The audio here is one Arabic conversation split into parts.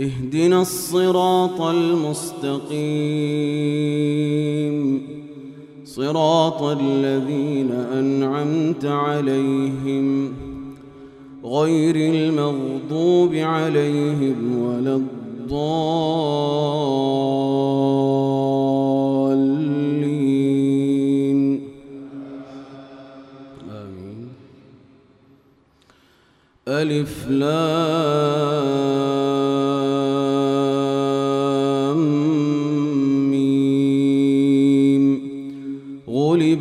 اهدنا الصراط المستقيم. صراط الذين أنعمت عليهم. غير المغضوب عليهم ولا الضالين. آمين. ألف لام.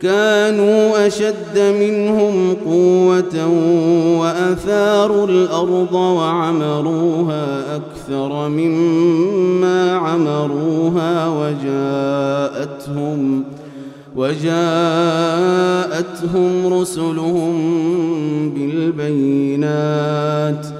كانوا أشد منهم قوة وأثاروا الأرض وعمروها أكثر مما عمروها وجاءتهم وجاءتهم رسلهم بالبينات ۖ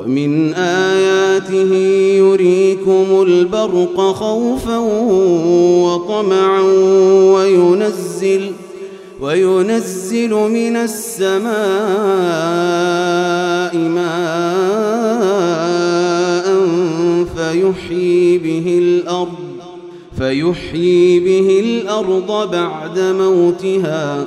ومن آياته يريكم البرق خوفا وطمعا وينزل وينزل من السماء ماء فيحيي به الأرض فيحيي به الأرض بعد موتها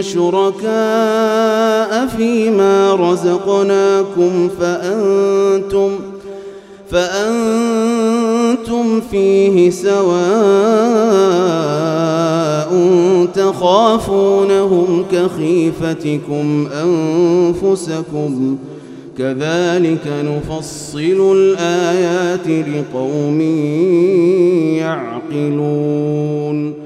شركاء فيما رزقناكم فأنتم فأنتم فيه سواء تخافونهم كخيفتكم أنفسكم كذلك نفصل الآيات لقوم يعقلون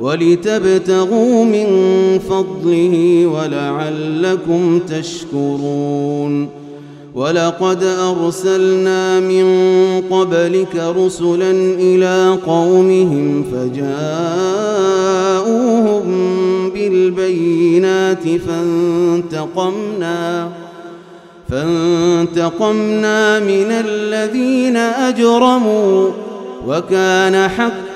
ولتبتغوا من فضله ولعلكم تشكرون. ولقد أرسلنا من قبلك رسلا إلى قومهم فجاءوهم بالبينات فانتقمنا فانتقمنا من الذين أجرموا وكان حقا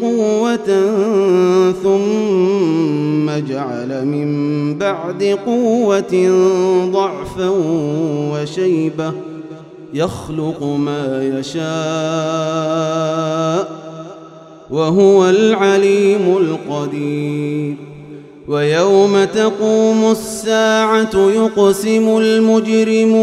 قوة ثم جعل من بعد قوة ضعفا وشيبة يخلق ما يشاء وهو العليم القدير ويوم تقوم الساعة يقسم المجرمون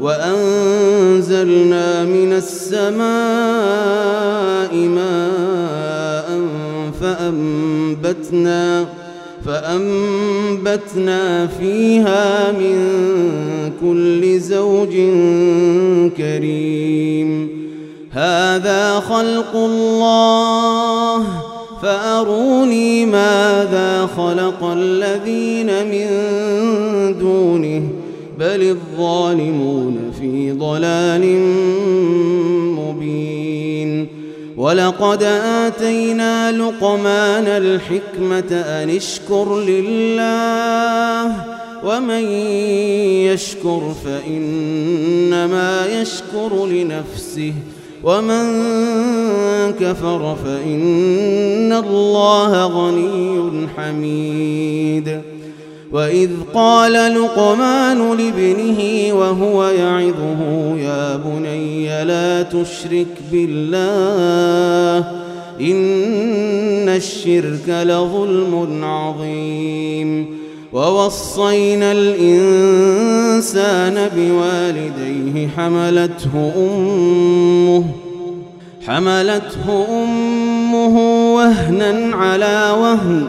وأنزلنا من السماء ماء فأنبتنا فأنبتنا فيها من كل زوج كريم. هذا خلق الله. فأروني ماذا خلق الذين من بل الظالمون في ضلال مبين. ولقد آتينا لقمان الحكمة أن اشكر لله ومن يشكر فإنما يشكر لنفسه ومن كفر فإن الله غني حميد. وإذ قال لقمان لابنه وهو يعظه يا بني لا تشرك بالله إن الشرك لظلم عظيم. ووصينا الإنسان بوالديه حملته أمه حملته أمه وهنا على وهن